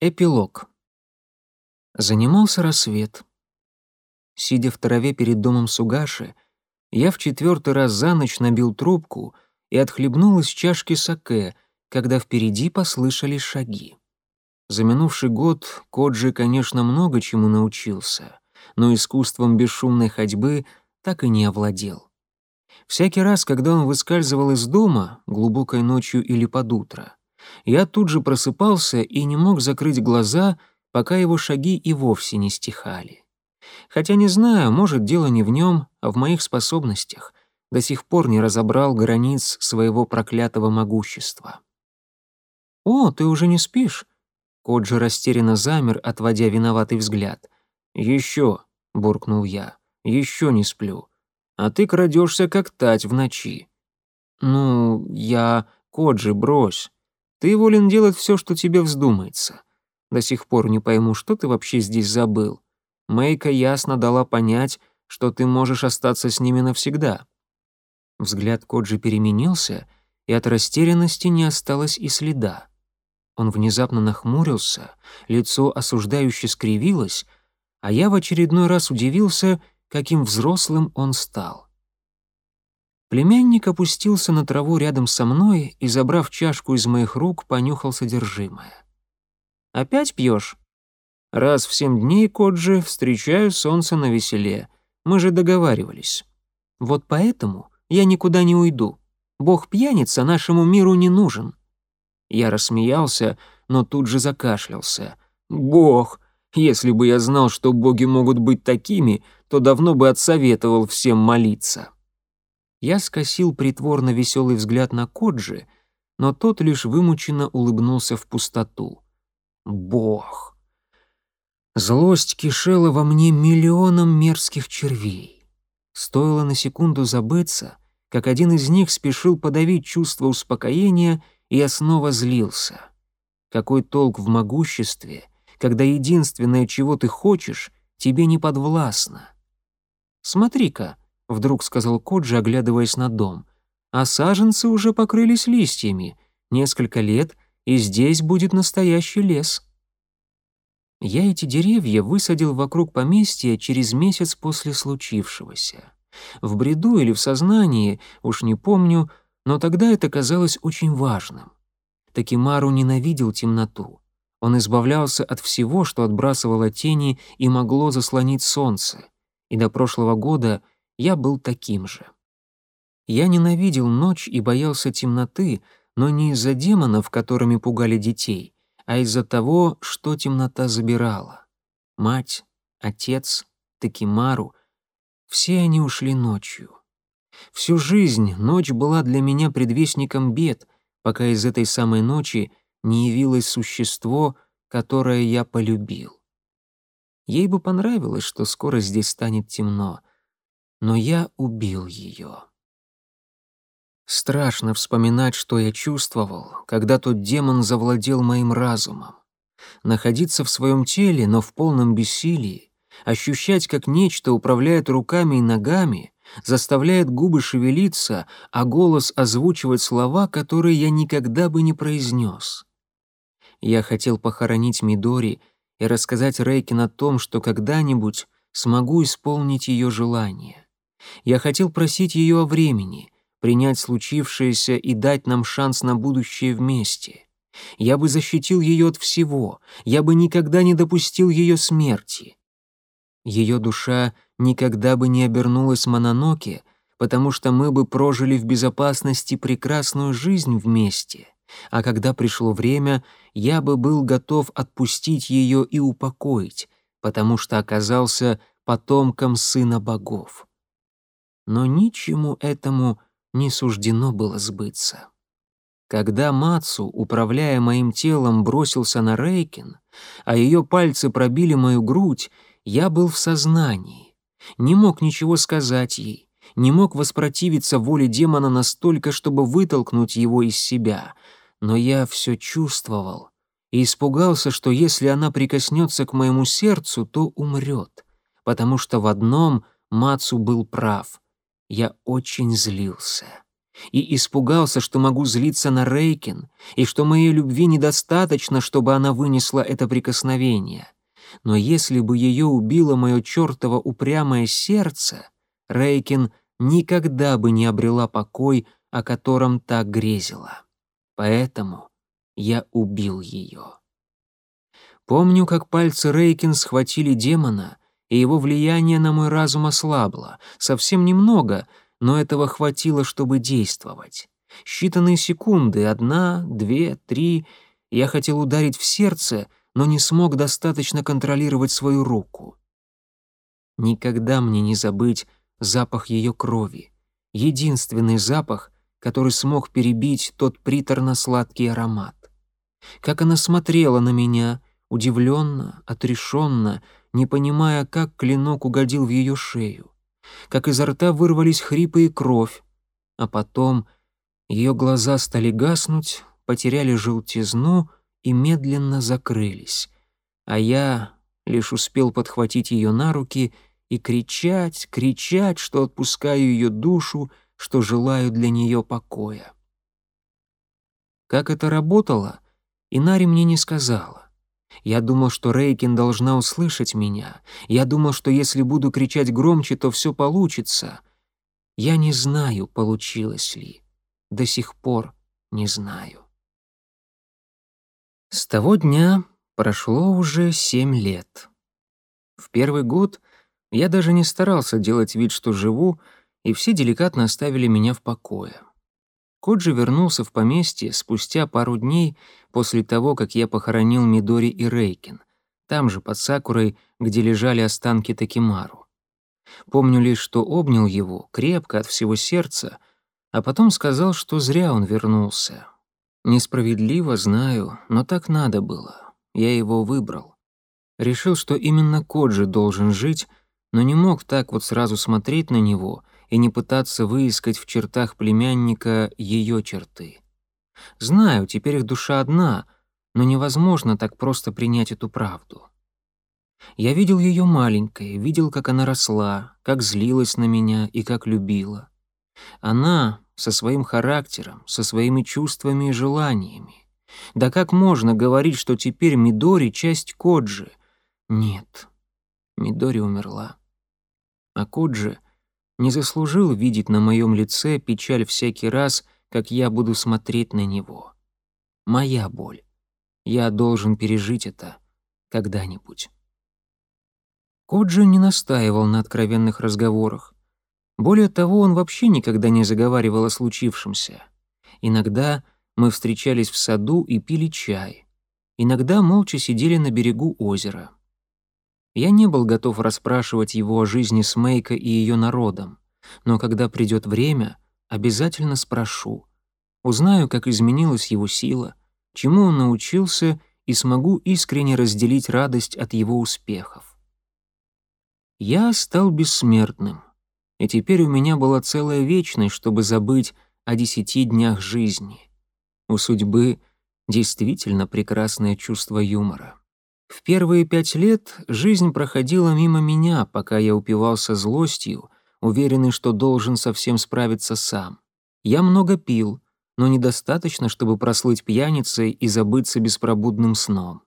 Эпилог. Занимался рассвет. Сидя в траве перед домом Сугаши, я в четвертый раз за ночь набил трубку и отхлебнул из чашки саке, когда впереди послышались шаги. За минувший год Коджи, конечно, много чему научился, но искусством бесшумной ходьбы так и не овладел. Всякий раз, когда он выскальзывал из дома, глубокой ночью или под утро, я тут же просыпался и не мог закрыть глаза, пока его шаги и вовсе не стихали. Хотя не знаю, может, дело не в нем, а в моих способностях. До сих пор не разобрал границ своего проклятого могущества. «О, ты уже не спишь?» Коджи растерянно замер, отводя виноватый взгляд. «Еще», — буркнул я, — «еще не сплю. А ты крадешься, как тать в ночи». «Ну, я... Коджи, брось. Ты волен делать все, что тебе вздумается. До сих пор не пойму, что ты вообще здесь забыл. Мэйка ясно дала понять, что ты можешь остаться с ними навсегда». Взгляд Коджи переменился, и от растерянности не осталось и следа. Он внезапно нахмурился, лицо осуждающе скривилось, а я в очередной раз удивился, каким взрослым он стал. Племянник опустился на траву рядом со мной и, забрав чашку из моих рук, понюхал содержимое. «Опять пьешь?» «Раз в семь дней, Коджи, встречаю солнце на веселе. Мы же договаривались. Вот поэтому я никуда не уйду. Бог пьяница нашему миру не нужен». Я рассмеялся, но тут же закашлялся. «Бог! Если бы я знал, что боги могут быть такими, то давно бы отсоветовал всем молиться». Я скосил притворно веселый взгляд на Коджи, но тот лишь вымученно улыбнулся в пустоту. Бог! Злость кишела во мне миллионом мерзких червей. Стоило на секунду забыться, как один из них спешил подавить чувство успокоения, и я снова злился. Какой толк в могуществе, когда единственное, чего ты хочешь, тебе не подвластно? Смотри-ка, — вдруг сказал Коджи, оглядываясь на дом. «А саженцы уже покрылись листьями. Несколько лет, и здесь будет настоящий лес». Я эти деревья высадил вокруг поместья через месяц после случившегося. В бреду или в сознании, уж не помню, но тогда это казалось очень важным. Такимару ненавидел темноту. Он избавлялся от всего, что отбрасывало тени и могло заслонить солнце. И до прошлого года — я был таким же. Я ненавидел ночь и боялся темноты, но не из-за демонов, которыми пугали детей, а из-за того, что темнота забирала. Мать, отец, Такимару — все они ушли ночью. Всю жизнь ночь была для меня предвестником бед, пока из этой самой ночи не явилось существо, которое я полюбил. Ей бы понравилось, что скоро здесь станет темно — но я убил ее. Страшно вспоминать, что я чувствовал, когда тот демон завладел моим разумом. Находиться в своем теле, но в полном бессилии, ощущать, как нечто управляет руками и ногами, заставляет губы шевелиться, а голос озвучивать слова, которые я никогда бы не произнес. Я хотел похоронить Мидори и рассказать Рейкин о том, что когда-нибудь смогу исполнить ее желание. Я хотел просить ее о времени, принять случившееся и дать нам шанс на будущее вместе. Я бы защитил ее от всего, я бы никогда не допустил ее смерти. Ее душа никогда бы не обернулась Мононоке, потому что мы бы прожили в безопасности прекрасную жизнь вместе. А когда пришло время, я бы был готов отпустить ее и упокоить, потому что оказался потомком сына богов но ничему этому не суждено было сбыться. Когда Мацу, управляя моим телом, бросился на Рейкин, а ее пальцы пробили мою грудь, я был в сознании. Не мог ничего сказать ей, не мог воспротивиться воле демона настолько, чтобы вытолкнуть его из себя, но я все чувствовал и испугался, что если она прикоснется к моему сердцу, то умрет, потому что в одном Мацу был прав — я очень злился. и испугался, что могу злиться на Рейкин, и что моей любви недостаточно, чтобы она вынесла это прикосновение. Но если бы ее убило мое чертово упрямое сердце, Рейкин никогда бы не обрела покой, о котором так грезила. Поэтому я убил ее. Помню, как пальцы Рейкин схватили демона, и его влияние на мой разум ослабло. Совсем немного, но этого хватило, чтобы действовать. Считанные секунды, одна, две, три. Я хотел ударить в сердце, но не смог достаточно контролировать свою руку. Никогда мне не забыть запах ее крови. Единственный запах, который смог перебить тот приторно-сладкий аромат. Как она смотрела на меня, удивленно, отрешенно, не понимая, как клинок угодил в ее шею. Как изо рта вырвались хрипы и кровь, а потом ее глаза стали гаснуть, потеряли желтизну и медленно закрылись, а я лишь успел подхватить ее на руки и кричать, кричать, что отпускаю ее душу, что желаю для нее покоя. Как это работало, Инари мне не сказала. Я думал, что Рейкин должна услышать меня. Я думал, что если буду кричать громче, то все получится. Я не знаю, получилось ли. До сих пор не знаю. С того дня прошло уже семь лет. В первый год я даже не старался делать вид, что живу, и все деликатно оставили меня в покое. Коджи вернулся в поместье спустя пару дней после того, как я похоронил Мидори и Рейкин, там же, под Сакурой, где лежали останки Такимару. Помню лишь, что обнял его крепко от всего сердца, а потом сказал, что зря он вернулся. Несправедливо, знаю, но так надо было. Я его выбрал. Решил, что именно Коджи должен жить, но не мог так вот сразу смотреть на него и не пытаться выискать в чертах племянника ее черты. Знаю, теперь их душа одна, но невозможно так просто принять эту правду. Я видел ее маленькой, видел, как она росла, как злилась на меня и как любила. Она со своим характером, со своими чувствами и желаниями. Да как можно говорить, что теперь Мидори — часть Коджи? Нет, Мидори умерла. А Коджи не заслужил видеть на моем лице печаль всякий раз, как я буду смотреть на него. Моя боль. Я должен пережить это когда-нибудь. Коджи не настаивал на откровенных разговорах. Более того, он вообще никогда не заговаривал о случившемся. Иногда мы встречались в саду и пили чай. Иногда молча сидели на берегу озера. Я не был готов расспрашивать его о жизни с Мейко и ее народом, но когда придет время, обязательно спрошу. Узнаю, как изменилась его сила, чему он научился и смогу искренне разделить радость от его успехов. Я стал бессмертным, и теперь у меня была целая вечность, чтобы забыть о десяти днях жизни. У судьбы действительно прекрасное чувство юмора. В первые пять лет жизнь проходила мимо меня, пока я упивался злостью, уверенный, что должен совсем справиться сам. Я много пил, но недостаточно, чтобы прослыть пьяницей и забыться беспробудным сном.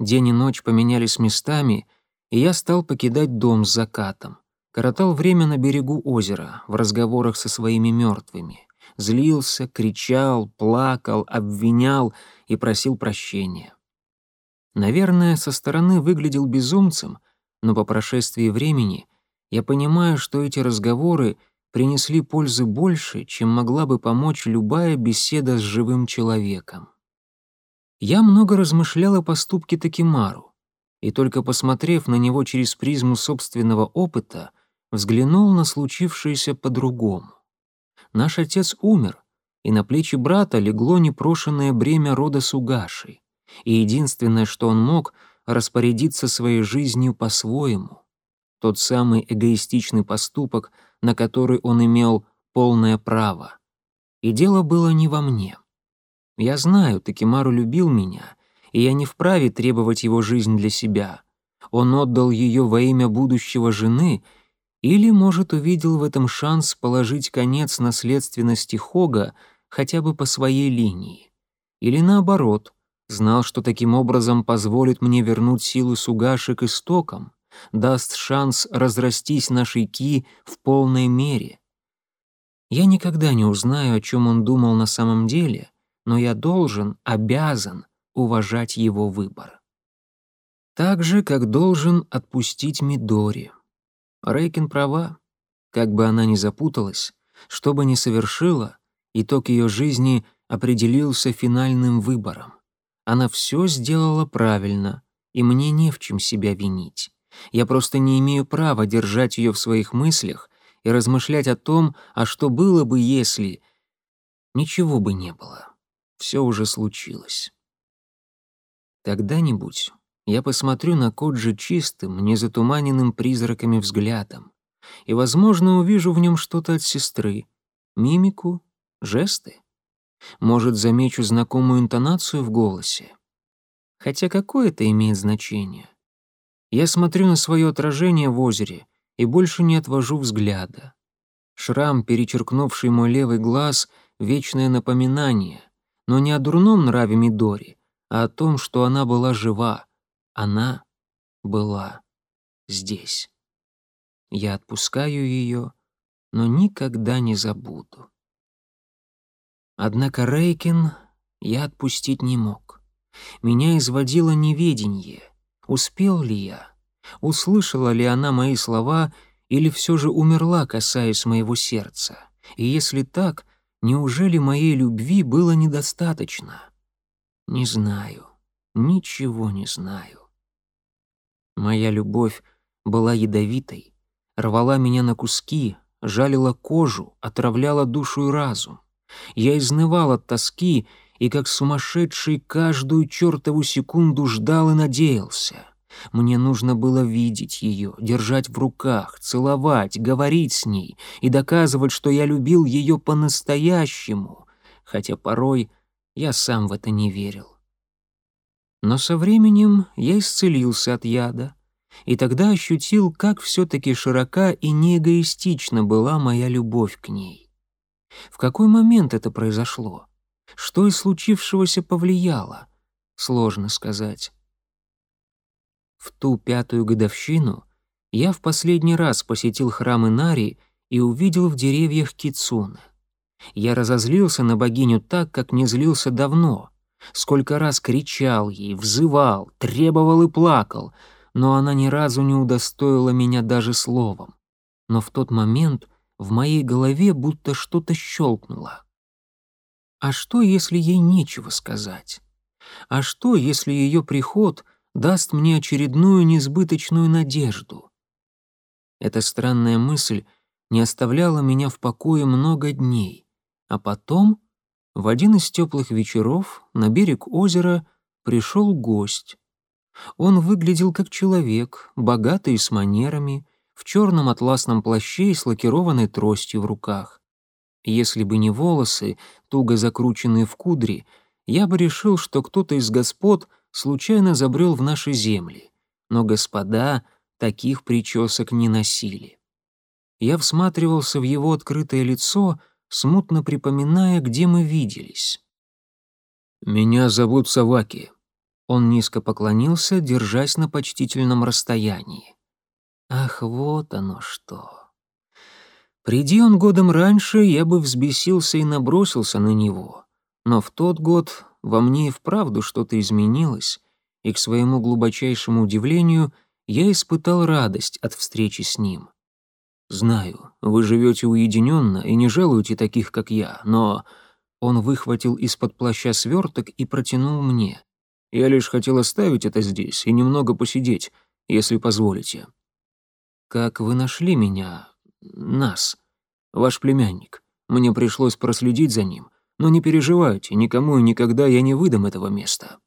День и ночь поменялись местами, и я стал покидать дом с закатом. Коротал время на берегу озера, в разговорах со своими мертвыми. Злился, кричал, плакал, обвинял и просил прощения. Наверное, со стороны выглядел безумцем, но по прошествии времени я понимаю, что эти разговоры принесли пользы больше, чем могла бы помочь любая беседа с живым человеком. Я много размышлял о поступке Такимару, и только посмотрев на него через призму собственного опыта, взглянул на случившееся по-другому. Наш отец умер, и на плечи брата легло непрошенное бремя рода Сугаши и единственное, что он мог, распорядиться своей жизнью по-своему. Тот самый эгоистичный поступок, на который он имел полное право. И дело было не во мне. Я знаю, Такимару любил меня, и я не вправе требовать его жизнь для себя. Он отдал ее во имя будущего жены, Или, может, увидел в этом шанс положить конец наследственности Хога хотя бы по своей линии. Или наоборот, знал, что таким образом позволит мне вернуть силу Сугаши к истокам, даст шанс разрастись нашей Ки в полной мере. Я никогда не узнаю, о чем он думал на самом деле, но я должен, обязан уважать его выбор. Так же, как должен отпустить Мидори. Рейкин права. Как бы она ни запуталась, что бы ни совершила, итог ее жизни определился финальным выбором. Она все сделала правильно, и мне не в чем себя винить. Я просто не имею права держать ее в своих мыслях и размышлять о том, а что было бы, если... Ничего бы не было. Все уже случилось. Когда-нибудь я посмотрю на Коджи чистым, незатуманенным призраками взглядом, и, возможно, увижу в нем что-то от сестры, мимику, жесты. Может, замечу знакомую интонацию в голосе. Хотя какое это имеет значение? Я смотрю на свое отражение в озере и больше не отвожу взгляда. Шрам, перечеркнувший мой левый глаз, — вечное напоминание, но не о дурном нраве Мидори, а о том, что она была жива. Она была здесь. Я отпускаю ее, но никогда не забуду. Однако Рейкин я отпустить не мог. Меня изводило неведение. Успел ли я? Услышала ли она мои слова или все же умерла, касаясь моего сердца? И если так, неужели моей любви было недостаточно? Не знаю, ничего не знаю. Моя любовь была ядовитой, рвала меня на куски, жалила кожу, отравляла душу и разум. Я изнывал от тоски и, как сумасшедший, каждую чертову секунду ждал и надеялся. Мне нужно было видеть ее, держать в руках, целовать, говорить с ней и доказывать, что я любил ее по-настоящему, хотя порой я сам в это не верил. Но со временем я исцелился от яда, и тогда ощутил, как все-таки широка и неэгоистична была моя любовь к ней. В какой момент это произошло? Что из случившегося повлияло? Сложно сказать. В ту пятую годовщину я в последний раз посетил храм Инари и увидел в деревьях кицуны. Я разозлился на богиню так, как не злился давно. Сколько раз кричал ей, взывал, требовал и плакал, но она ни разу не удостоила меня даже словом. Но в тот момент в моей голове будто что-то щелкнуло. А что, если ей нечего сказать? А что, если ее приход даст мне очередную несбыточную надежду? Эта странная мысль не оставляла меня в покое много дней, а потом, в один из теплых вечеров, на берег озера пришел гость. Он выглядел как человек, богатый с манерами, в черном атласном плаще и с лакированной тростью в руках. Если бы не волосы, туго закрученные в кудри, я бы решил, что кто-то из господ случайно забрел в наши земли. Но господа таких причесок не носили. Я всматривался в его открытое лицо, смутно припоминая, где мы виделись. «Меня зовут Саваки». Он низко поклонился, держась на почтительном расстоянии. Ах, вот оно что. Приди он годом раньше, я бы взбесился и набросился на него. Но в тот год во мне и вправду что-то изменилось, и к своему глубочайшему удивлению я испытал радость от встречи с ним. Знаю, вы живете уединенно и не жалуете таких, как я, но он выхватил из-под плаща сверток и протянул мне. Я лишь хотел оставить это здесь и немного посидеть, если позволите. «Как вы нашли меня? Нас? Ваш племянник. Мне пришлось проследить за ним, но не переживайте, никому и никогда я не выдам этого места».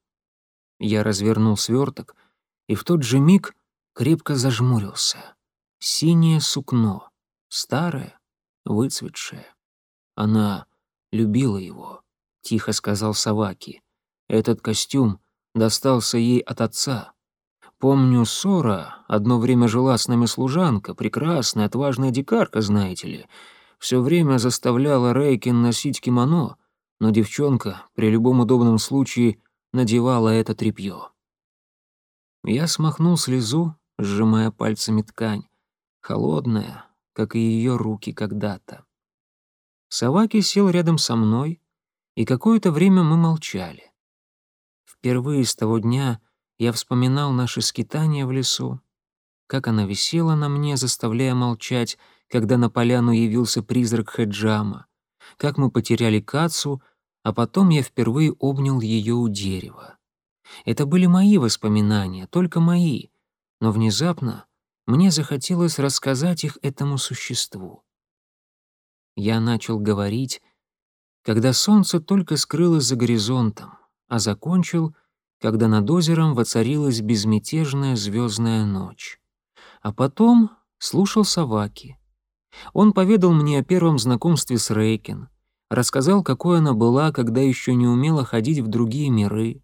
Я развернул сверток и в тот же миг крепко зажмурился. Синее сукно, старое, выцветшее. Она любила его, тихо сказал Саваки. Этот костюм достался ей от отца. Помню, Сора одно время жила с нами служанка, прекрасная, отважная дикарка, знаете ли. Все время заставляла Рейкин носить кимоно, но девчонка при любом удобном случае надевала это тряпье. Я смахнул слезу, сжимая пальцами ткань, холодная, как и ее руки когда-то. Саваки сел рядом со мной, и какое-то время мы молчали. Впервые с того дня я вспоминал наши скитания в лесу, как она висела на мне, заставляя молчать, когда на поляну явился призрак Хеджама, как мы потеряли Кацу, а потом я впервые обнял ее у дерева. Это были мои воспоминания, только мои, но внезапно мне захотелось рассказать их этому существу. Я начал говорить, когда солнце только скрылось за горизонтом, а закончил, когда над озером воцарилась безмятежная звездная ночь. А потом слушал Саваки. Он поведал мне о первом знакомстве с Рейкин, рассказал, какой она была, когда еще не умела ходить в другие миры,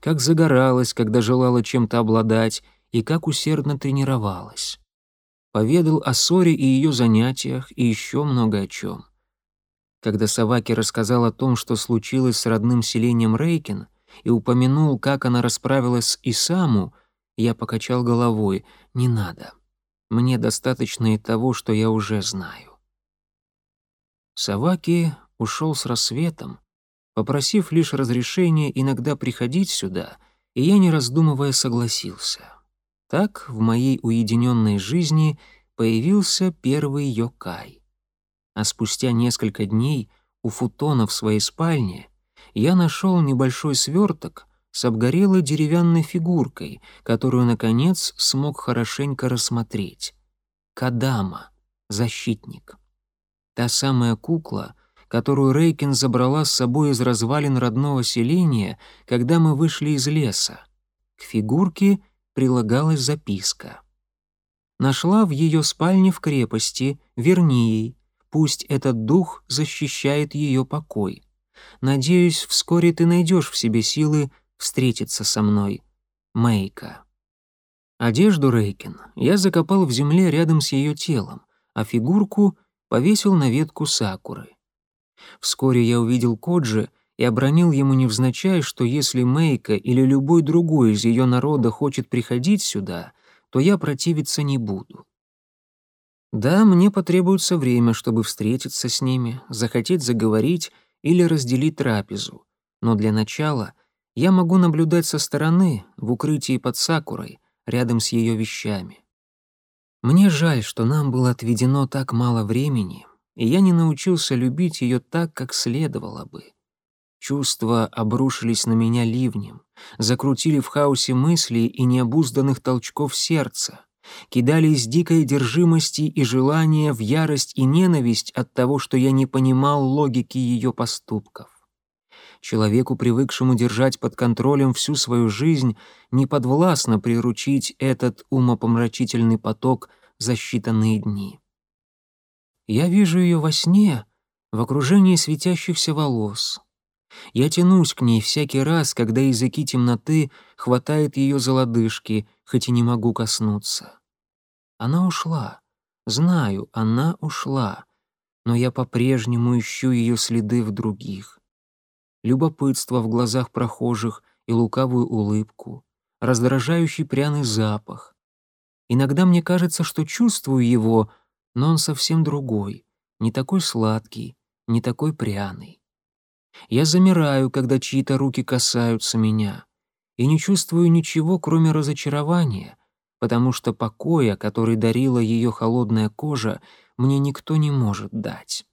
как загоралась, когда желала чем-то обладать, и как усердно тренировалась поведал о ссоре и ее занятиях и еще много о чем. Когда Саваки рассказал о том, что случилось с родным селением Рейкин, и упомянул, как она расправилась с Исаму, я покачал головой «не надо». Мне достаточно и того, что я уже знаю. Саваки ушел с рассветом, попросив лишь разрешения иногда приходить сюда, и я, не раздумывая, согласился. Так в моей уединенной жизни появился первый йокай. А спустя несколько дней у Футона в своей спальне я нашел небольшой сверток с обгорелой деревянной фигуркой, которую, наконец, смог хорошенько рассмотреть. Кадама, защитник. Та самая кукла, которую Рейкин забрала с собой из развалин родного селения, когда мы вышли из леса. К фигурке прилагалась записка. Нашла в ее спальне в крепости, верни ей, пусть этот дух защищает ее покой. Надеюсь, вскоре ты найдешь в себе силы встретиться со мной. Мейка. Одежду Рейкин я закопал в земле рядом с ее телом, а фигурку повесил на ветку сакуры. Вскоре я увидел Коджи и обронил ему невзначай, что если Мейка или любой другой из ее народа хочет приходить сюда, то я противиться не буду. Да, мне потребуется время, чтобы встретиться с ними, захотеть заговорить или разделить трапезу, но для начала я могу наблюдать со стороны, в укрытии под сакурой, рядом с ее вещами. Мне жаль, что нам было отведено так мало времени, и я не научился любить ее так, как следовало бы. Чувства обрушились на меня ливнем, закрутили в хаосе мыслей и необузданных толчков сердца, кидали из дикой держимости и желания в ярость и ненависть от того, что я не понимал логики ее поступков. Человеку, привыкшему держать под контролем всю свою жизнь, не подвластно приручить этот умопомрачительный поток за считанные дни. Я вижу ее во сне, в окружении светящихся волос, я тянусь к ней всякий раз, когда языки темноты хватает ее за лодыжки, хоть и не могу коснуться. Она ушла. Знаю, она ушла. Но я по-прежнему ищу ее следы в других. Любопытство в глазах прохожих и лукавую улыбку, раздражающий пряный запах. Иногда мне кажется, что чувствую его, но он совсем другой, не такой сладкий, не такой пряный. Я замираю, когда чьи-то руки касаются меня, и не чувствую ничего, кроме разочарования, потому что покоя, который дарила ее холодная кожа, мне никто не может дать.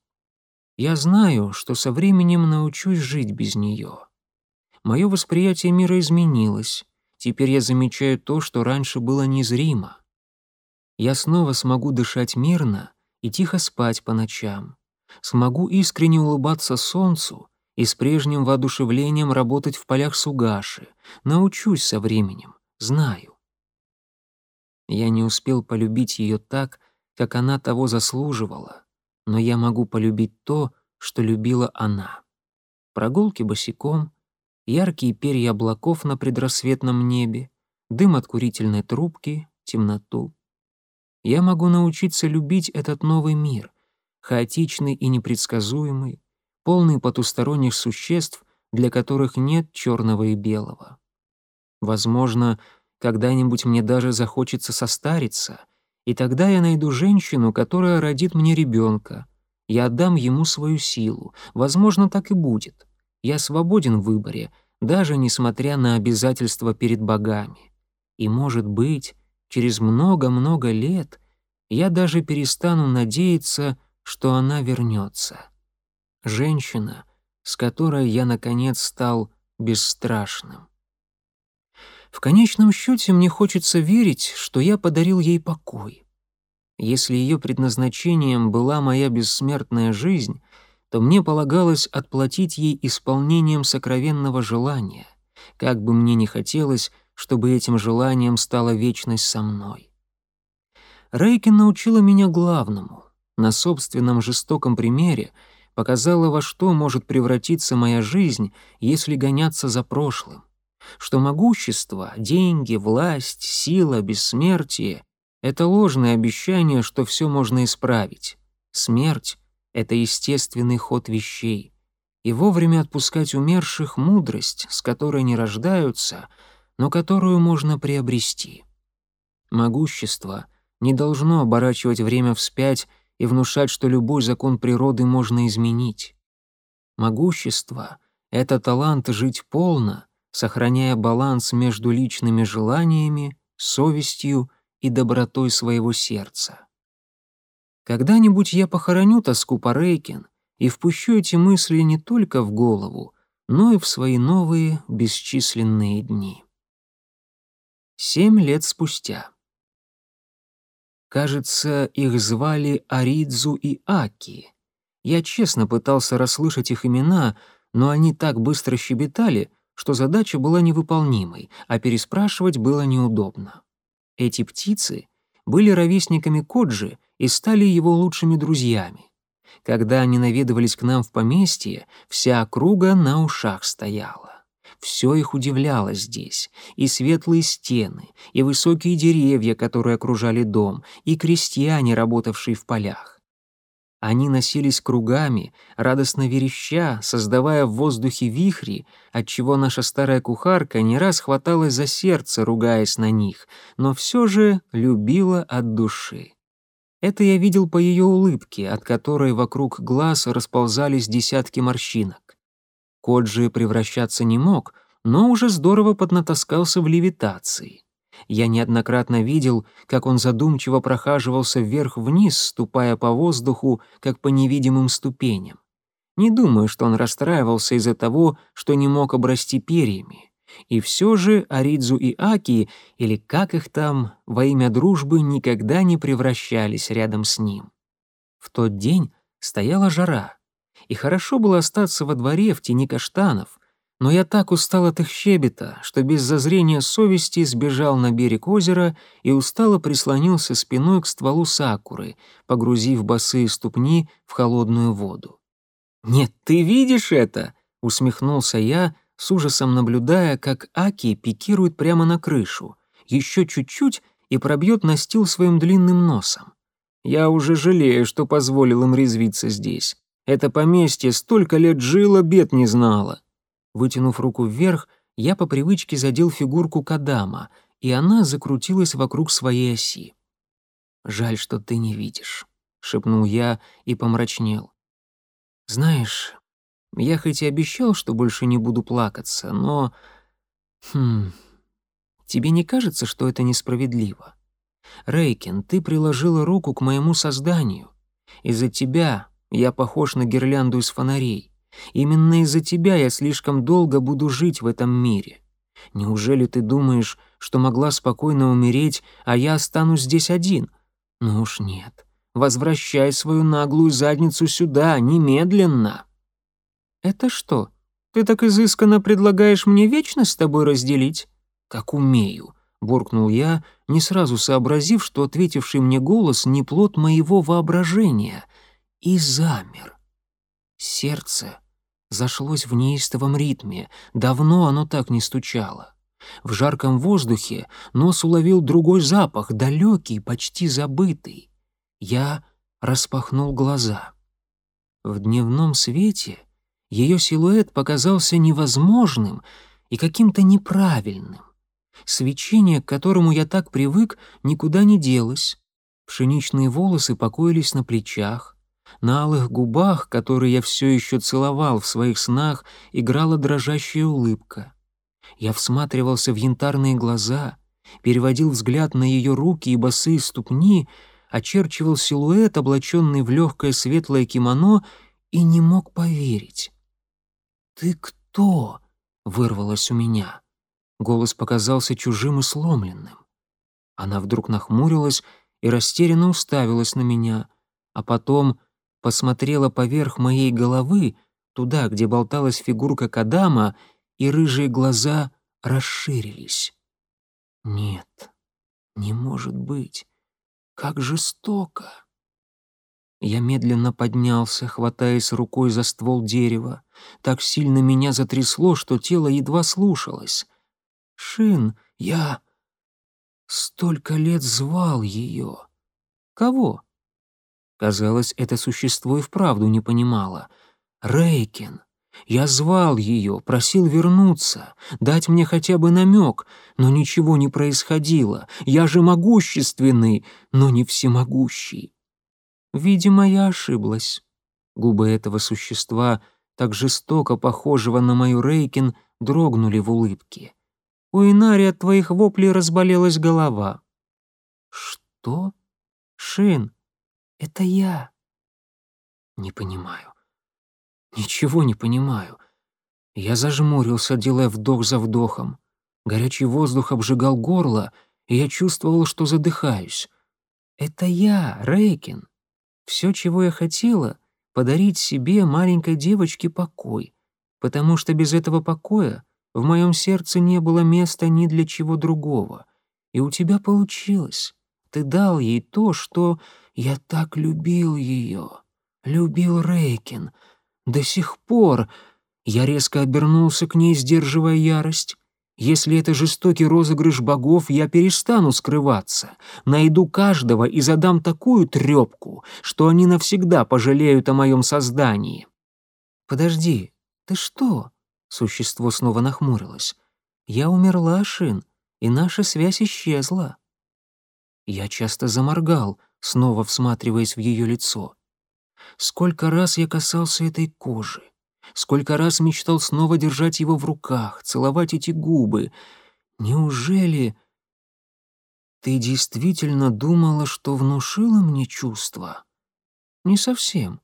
Я знаю, что со временем научусь жить без нее. Мое восприятие мира изменилось. Теперь я замечаю то, что раньше было незримо. Я снова смогу дышать мирно и тихо спать по ночам. Смогу искренне улыбаться солнцу и с прежним воодушевлением работать в полях сугаши. Научусь со временем, знаю. Я не успел полюбить ее так, как она того заслуживала, но я могу полюбить то, что любила она. Прогулки босиком, яркие перья облаков на предрассветном небе, дым от курительной трубки, темноту. Я могу научиться любить этот новый мир, хаотичный и непредсказуемый, полный потусторонних существ, для которых нет черного и белого. Возможно, когда-нибудь мне даже захочется состариться, и тогда я найду женщину, которая родит мне ребенка. Я отдам ему свою силу. Возможно, так и будет. Я свободен в выборе, даже несмотря на обязательства перед богами. И, может быть, через много-много лет я даже перестану надеяться, что она вернется. Женщина, с которой я, наконец, стал бесстрашным. В конечном счете мне хочется верить, что я подарил ей покой. Если ее предназначением была моя бессмертная жизнь, то мне полагалось отплатить ей исполнением сокровенного желания, как бы мне ни хотелось, чтобы этим желанием стала вечность со мной. Рейкин научила меня главному. На собственном жестоком примере показала, во что может превратиться моя жизнь, если гоняться за прошлым что могущество, деньги, власть, сила, бессмертие — это ложное обещание, что все можно исправить. Смерть — это естественный ход вещей. И вовремя отпускать умерших — мудрость, с которой не рождаются, но которую можно приобрести. Могущество не должно оборачивать время вспять и внушать, что любой закон природы можно изменить. Могущество — это талант жить полно — сохраняя баланс между личными желаниями, совестью и добротой своего сердца. Когда-нибудь я похороню тоску по Рейкин и впущу эти мысли не только в голову, но и в свои новые бесчисленные дни. Семь лет спустя. Кажется, их звали Аридзу и Аки. Я честно пытался расслышать их имена, но они так быстро щебетали, что задача была невыполнимой, а переспрашивать было неудобно. Эти птицы были ровесниками Коджи и стали его лучшими друзьями. Когда они наведывались к нам в поместье, вся округа на ушах стояла. Все их удивляло здесь. И светлые стены, и высокие деревья, которые окружали дом, и крестьяне, работавшие в полях. Они носились кругами, радостно вереща, создавая в воздухе вихри, отчего наша старая кухарка не раз хваталась за сердце, ругаясь на них, но все же любила от души. Это я видел по ее улыбке, от которой вокруг глаз расползались десятки морщинок. Коджи превращаться не мог, но уже здорово поднатаскался в левитации. Я неоднократно видел, как он задумчиво прохаживался вверх-вниз, ступая по воздуху, как по невидимым ступеням. Не думаю, что он расстраивался из-за того, что не мог обрасти перьями. И все же Аридзу и Аки, или как их там, во имя дружбы никогда не превращались рядом с ним. В тот день стояла жара, и хорошо было остаться во дворе в тени каштанов, но я так устал от их щебета, что без зазрения совести сбежал на берег озера и устало прислонился спиной к стволу сакуры, погрузив босые ступни в холодную воду. «Нет, ты видишь это?» — усмехнулся я, с ужасом наблюдая, как Аки пикирует прямо на крышу, еще чуть-чуть и пробьет настил своим длинным носом. Я уже жалею, что позволил им резвиться здесь. Это поместье столько лет жило, бед не знало. Вытянув руку вверх, я по привычке задел фигурку Кадама, и она закрутилась вокруг своей оси. «Жаль, что ты не видишь», — шепнул я и помрачнел. «Знаешь, я хоть и обещал, что больше не буду плакаться, но... Хм... Тебе не кажется, что это несправедливо? Рейкин, ты приложила руку к моему созданию. Из-за тебя я похож на гирлянду из фонарей. Именно из-за тебя я слишком долго буду жить в этом мире. Неужели ты думаешь, что могла спокойно умереть, а я останусь здесь один? Ну уж нет. Возвращай свою наглую задницу сюда, немедленно. Это что? Ты так изысканно предлагаешь мне вечность с тобой разделить? Как умею, буркнул я, не сразу сообразив, что ответивший мне голос не плод моего воображения, и замер. Сердце зашлось в неистовом ритме, давно оно так не стучало. В жарком воздухе нос уловил другой запах, далекий, почти забытый. Я распахнул глаза. В дневном свете ее силуэт показался невозможным и каким-то неправильным. Свечение, к которому я так привык, никуда не делось. Пшеничные волосы покоились на плечах. На алых губах, которые я все еще целовал в своих снах, играла дрожащая улыбка. Я всматривался в янтарные глаза, переводил взгляд на ее руки и босые ступни, очерчивал силуэт, облаченный в легкое светлое кимоно, и не мог поверить. «Ты кто?» — вырвалось у меня. Голос показался чужим и сломленным. Она вдруг нахмурилась и растерянно уставилась на меня, а потом посмотрела поверх моей головы, туда, где болталась фигурка Кадама, и рыжие глаза расширились. Нет, не может быть. Как жестоко. Я медленно поднялся, хватаясь рукой за ствол дерева. Так сильно меня затрясло, что тело едва слушалось. «Шин, я...» Столько лет звал ее. Кого? Казалось, это существо и вправду не понимало. Рейкин. Я звал ее, просил вернуться, дать мне хотя бы намек, но ничего не происходило. Я же могущественный, но не всемогущий. Видимо, я ошиблась. Губы этого существа, так жестоко похожего на мою Рейкин, дрогнули в улыбке. У Инари от твоих воплей разболелась голова». «Что? Шин, это я». «Не понимаю. Ничего не понимаю». Я зажмурился, делая вдох за вдохом. Горячий воздух обжигал горло, и я чувствовал, что задыхаюсь. «Это я, Рейкин. Все, чего я хотела — подарить себе, маленькой девочке, покой, потому что без этого покоя в моем сердце не было места ни для чего другого. И у тебя получилось. Ты дал ей то, что я так любил ее. Любил Рейкин. До сих пор я резко обернулся к ней, сдерживая ярость. Если это жестокий розыгрыш богов, я перестану скрываться, найду каждого и задам такую трепку, что они навсегда пожалеют о моем создании. Подожди, ты что? Существо снова нахмурилось. «Я умерла, Шин, и наша связь исчезла». Я часто заморгал, снова всматриваясь в ее лицо. Сколько раз я касался этой кожи, сколько раз мечтал снова держать его в руках, целовать эти губы. Неужели ты действительно думала, что внушила мне чувства? Не совсем.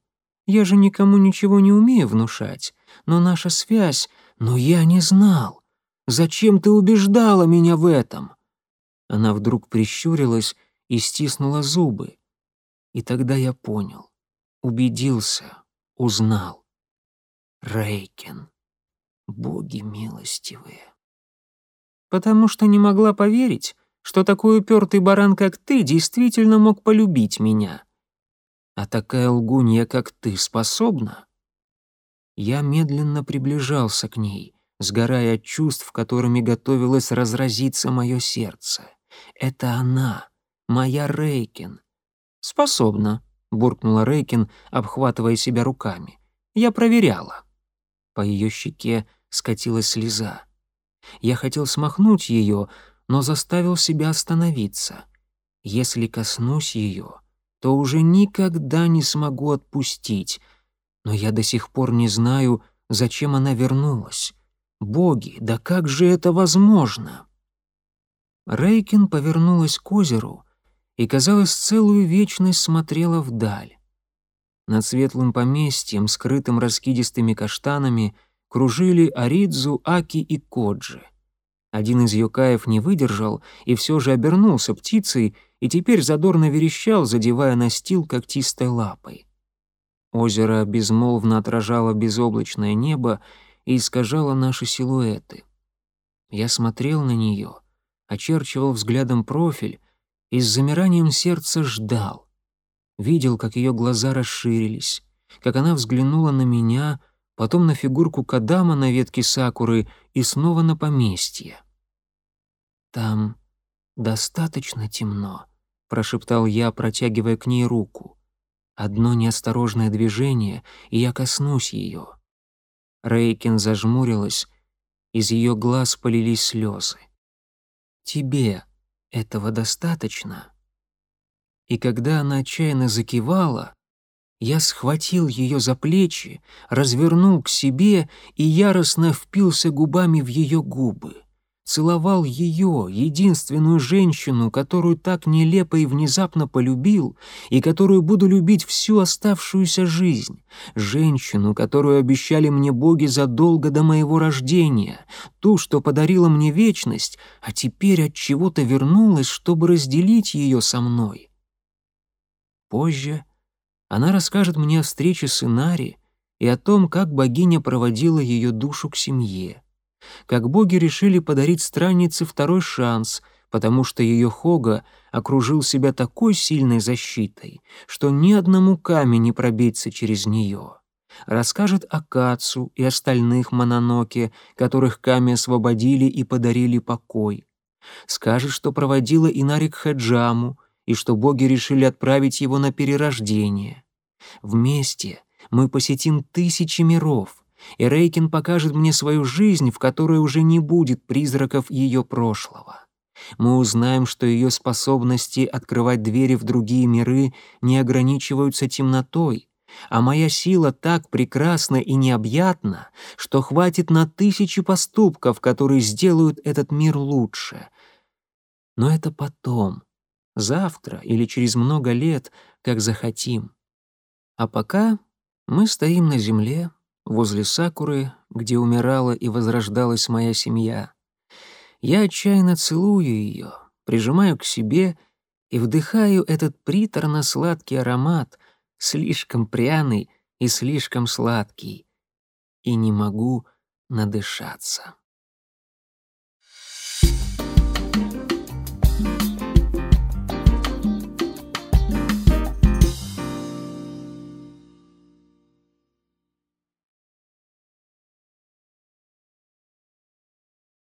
Я же никому ничего не умею внушать, но наша связь «Но я не знал. Зачем ты убеждала меня в этом?» Она вдруг прищурилась и стиснула зубы. И тогда я понял, убедился, узнал. Рейкен, боги милостивые. Потому что не могла поверить, что такой упертый баран, как ты, действительно мог полюбить меня. А такая лгунья, как ты, способна? Я медленно приближался к ней, сгорая от чувств, которыми готовилось разразиться мое сердце. Это она, моя Рейкин. «Способна», — буркнула Рейкин, обхватывая себя руками. «Я проверяла». По ее щеке скатилась слеза. Я хотел смахнуть ее, но заставил себя остановиться. Если коснусь ее, то уже никогда не смогу отпустить — но я до сих пор не знаю, зачем она вернулась. Боги, да как же это возможно? Рейкин повернулась к озеру и, казалось, целую вечность смотрела вдаль. Над светлым поместьем, скрытым раскидистыми каштанами, кружили Аридзу, Аки и Коджи. Один из юкаев не выдержал и все же обернулся птицей и теперь задорно верещал, задевая настил когтистой лапой. Озеро безмолвно отражало безоблачное небо и искажало наши силуэты. Я смотрел на нее, очерчивал взглядом профиль и с замиранием сердца ждал. Видел, как ее глаза расширились, как она взглянула на меня, потом на фигурку Кадама на ветке сакуры и снова на поместье. «Там достаточно темно», — прошептал я, протягивая к ней руку. «Одно неосторожное движение, и я коснусь ее». Рейкин зажмурилась, из ее глаз полились слезы. «Тебе этого достаточно?» И когда она отчаянно закивала, я схватил ее за плечи, развернул к себе и яростно впился губами в ее губы. Целовал ее, единственную женщину, которую так нелепо и внезапно полюбил, и которую буду любить всю оставшуюся жизнь. Женщину, которую обещали мне боги задолго до моего рождения, ту, что подарила мне вечность, а теперь от чего-то вернулась, чтобы разделить ее со мной. Позже она расскажет мне о встрече с Инари и о том, как богиня проводила ее душу к семье. Как боги решили подарить страннице второй шанс, потому что ее Хога окружил себя такой сильной защитой, что ни одному камень не пробиться через нее. Расскажет о Кацу и остальных Мононоке, которых Ками освободили и подарили покой. Скажет, что проводила Инари к Хаджаму, и что боги решили отправить его на перерождение. Вместе мы посетим тысячи миров, и Рейкин покажет мне свою жизнь, в которой уже не будет призраков ее прошлого. Мы узнаем, что ее способности открывать двери в другие миры не ограничиваются темнотой, а моя сила так прекрасна и необъятна, что хватит на тысячи поступков, которые сделают этот мир лучше. Но это потом, завтра или через много лет, как захотим. А пока мы стоим на земле, возле Сакуры, где умирала и возрождалась моя семья. Я отчаянно целую ее, прижимаю к себе и вдыхаю этот приторно-сладкий аромат, слишком пряный и слишком сладкий, и не могу надышаться.